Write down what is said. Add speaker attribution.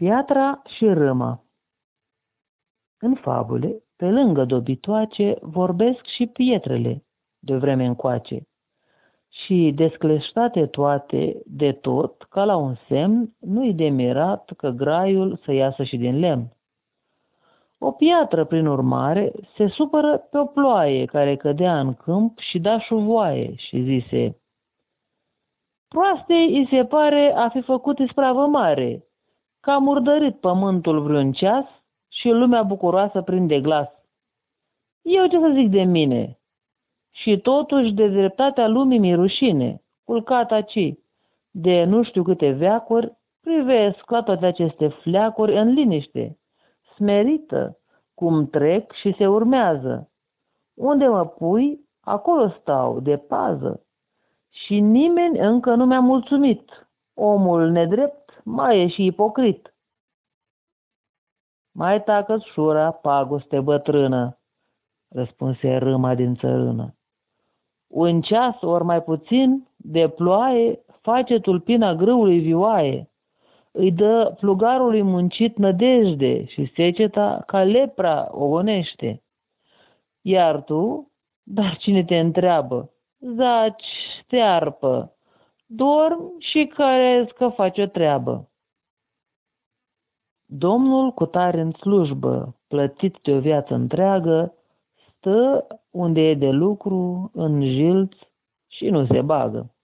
Speaker 1: Piatra și râma În fabule, pe lângă dobitoace, vorbesc și pietrele de vreme încoace și descleștate toate de tot, ca la un semn, nu-i de mirat că graiul să iasă și din lemn. O piatră, prin urmare, se supără pe o ploaie care cădea în câmp și da șuvoaie și zise, Proastei îi se pare a fi făcut ispravă mare, că a murdărit pământul vreun ceas și lumea bucuroasă prinde glas. Eu ce să zic de mine? Și totuși de dreptatea lumii mi rușine, culcat aci, de nu știu câte veacuri, privesc la toate aceste fleacuri în liniște, smerită, cum trec și se urmează. Unde mă pui, acolo stau, de pază. Și nimeni încă nu mi-a mulțumit. Omul nedrept mai e și ipocrit. Mai tacă șura, pagoste bătrână, răspunse râma din țărână. Un ceas ori mai puțin de ploaie face tulpina grâului vioaie, îi dă plugarului muncit nădejde și seceta ca lepra o gonește. Iar tu, dar cine te întreabă, zaci, stearpă, dorm și crezi că faci o treabă. Domnul cu tare în slujbă, plătit de o viață întreagă, stă unde e de lucru, în jilț și nu se bagă.